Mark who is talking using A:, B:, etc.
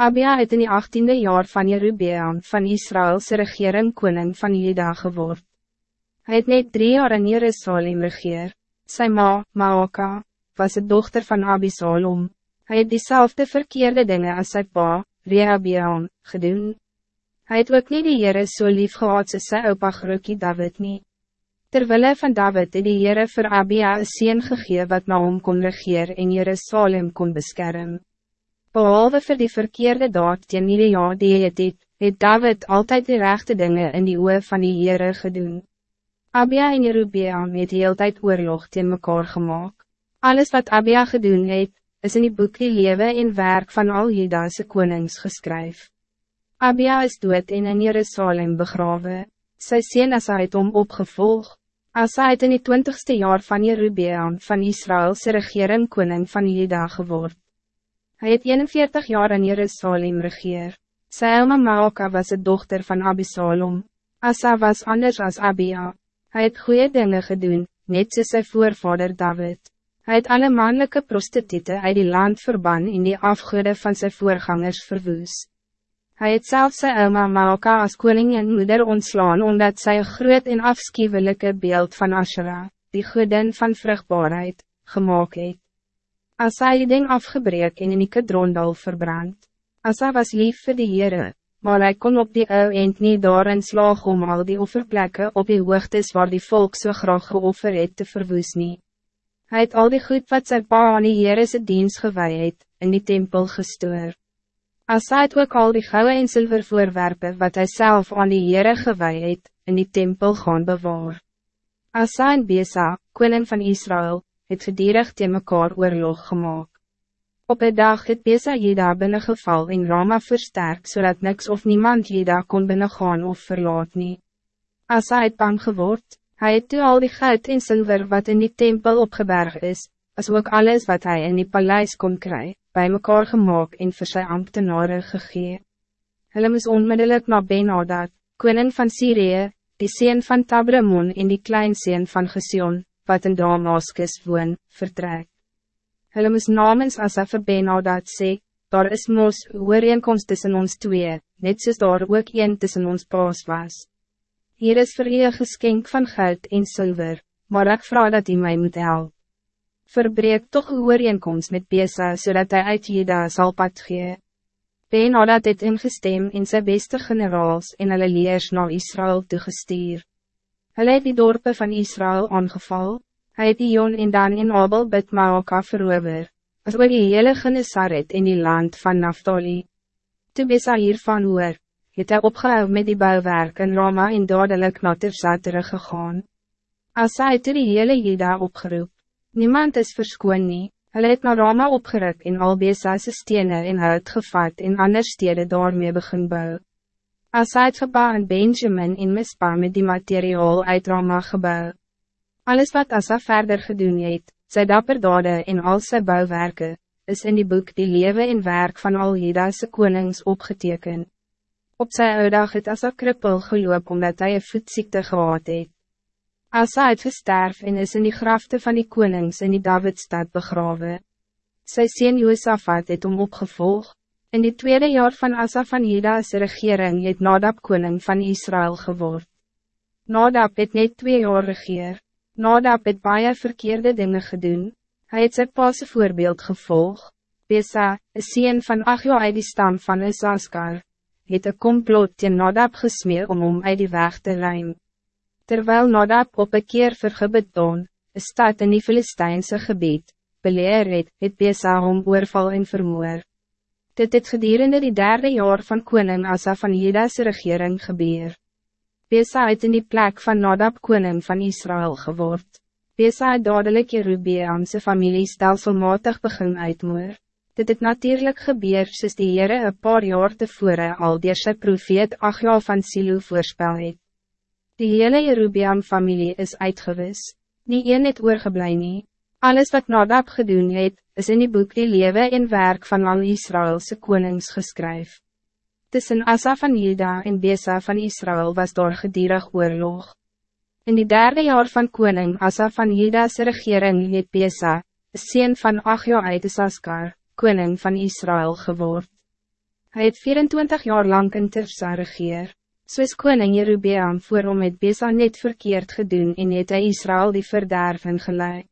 A: Abia het in die achttiende jaar van Jerubeam van Israëlse regering koning van Juda geword. Hij het net drie jaar in Jerusalem regeer. Sy ma, Maoka, was de dochter van Abisalom. Hij het diezelfde verkeerde dingen als sy pa, Rehabeam, gedoen. Hij het ook niet die Heere so lief gehad soos sy opa Gerukie David nie. Terwille van David het die Heere vir Abia een sien gegee wat na hom kon regeer en Jerusalem kon beschermen. Behalve voor die verkeerde daad teen Miria die het het, het David altijd de rechte dingen in die oe van die Heere gedoen. Abia en Jerubeam het die tijd oorlog teen mekaar gemaakt. Alles wat Abia gedoen het, is in die boek die lewe en werk van al Judase konings geskryf. Abia is dood en in Jerusalem begraven. Sy sien as hy het om opgevolg. As hy het in die twintigste jaar van Jerubeam van Israëlse regering koning van Juda geword. Hij het 41 jaar in Jerusalem regeer. Sy oma Maoka was de dochter van Abisalom. Asa was anders als Abia. Hij het goede dingen gedaan, net soos sy voorvader David. Hij het alle mannelijke prostituten uit die land verban in die afgoede van zijn voorgangers verwoes. Hij het zelf sy oma Maoka als koning en moeder ontslaan omdat zij een groot en afschuwelijke beeld van Asherah, die godin van vruchtbaarheid, gemaakt het. As hy die ding afgebreek en in die kadrondal verbrand. As hy was lief vir die Heere, maar hij kon op die ou end nie daarin slaag om al die offerplekken op die hoogtes waar die volk so graag geoffer het te verwoes nie. Hy het al die goed wat sy pa aan die Heerese diens gewaai het, in die tempel gestoor. As hy het ook al die gouden en zilver voorwerpen wat hij zelf aan die Heere gewaai het, in die tempel gaan bewaar. As hy en Besa, koning van Israël, het gedierig teen mekaar oorlog gemaakt. Op een dag het Besa Jeda binnengeval in Rama versterk, zodat niks of niemand Jeda kon binnengaan of verlaat nie. As hy het bang geword, hy het toe al die goud en zilver wat in die tempel opgeberg is, as ook alles wat hij in die paleis kon kry, bij mekaar gemaakt en vir sy ambtenare gegee. Hulle moes onmiddellik na Benadad, koning van Syrië, die sien van Tabramon en die klein sien van Gesion, wat in Damaskus woon, vertrek. Hulle moes namens Asa vir Benadad sê, daar is mos ooreenkomst tussen ons twee, net soos daar ook een tussen ons paas was. Hier is vir u geskenk van geld en zilver, maar ik vraag dat u mij moet helpen. Verbreek toch uw ooreenkomst met Besa, zodat hij uit Jeda zal pad gee. Benadad het ingestem in zijn beste generaals en hulle leers na Israël toegestuur. Hij het die dorpen van Israël aangeval, hij het die Jon en Dan in Abel bid Maoka verover, as ook die hele Genesaret in die land van Naftali. Toe Besa hiervan hoor, het hy opgehou met die bouwwerk in Rama en dadelijk na Tifsa teruggegaan. As hy toe die hele Jeda opgeroep, niemand is verskoon nie, hy het na Rama opgeruk en al Besa's stene en hout gevat en ander stede daarmee begin bouwen. As hy het gebouw in Benjamin en Mispa met die materiaal uit Rama gebouw. Alles wat Asa verder gedoen het, sy dapper dade en al sy bouwwerke, is in die boek die leven en werk van al Jeda'se konings opgeteken. Op sy oudag het Asa krippel geloop omdat hy een voetziekte gehad het. Asa het gesterf en is in die grafte van die konings in die Davidstad begraven. Sy sien Joosafat het om opgevolgd. In die tweede jaar van Asa van Juda's regering het Nadab koning van Israël geword. Nadab het net twee jaar regeer. Nadab het baie verkeerde dingen gedoen. Hij het sy paase voorbeeld gevolg. Besa, een sien van Achjo uit die stam van Isaskar, het een complot teen Nadab gesmeer om om uit die weg te ruim. Terwijl Nadab op een keer vergebed doon, een stad in die Filistijnse gebied, beleer het, het Besa om oorval en vermoor. Dit het gedurende die derde jaar van koning Asa van Juda's regering gebeur. Besa het in die plek van Nadab koning van Israël geword. Besa het dadelijk Jerubeamse familie stelselmatig begin uitmoer. Dit het natuurlijk gebeur soos die Heere een paar jaar tevore al dier sy profeet Achja van Silo voorspel het. Die hele Jerubeam familie is uitgewis, nie een het oorgeblij nie. Alles wat Nadab gedoen het, is in die boek die lewe en werk van al Israëlse konings geskryf. Tussen Asa van Juda en Besa van Israël was daar gedierig oorlog. In die derde jaar van koning Asa van Juda's regering het Besa, sien van Achjo uit Saskar, koning van Israël geword. Hij het 24 jaar lang in Tifsa regeer. Soos koning Jerubeam voor hom het Besa net verkeerd gedoen en het hy Israël die verderven geleid.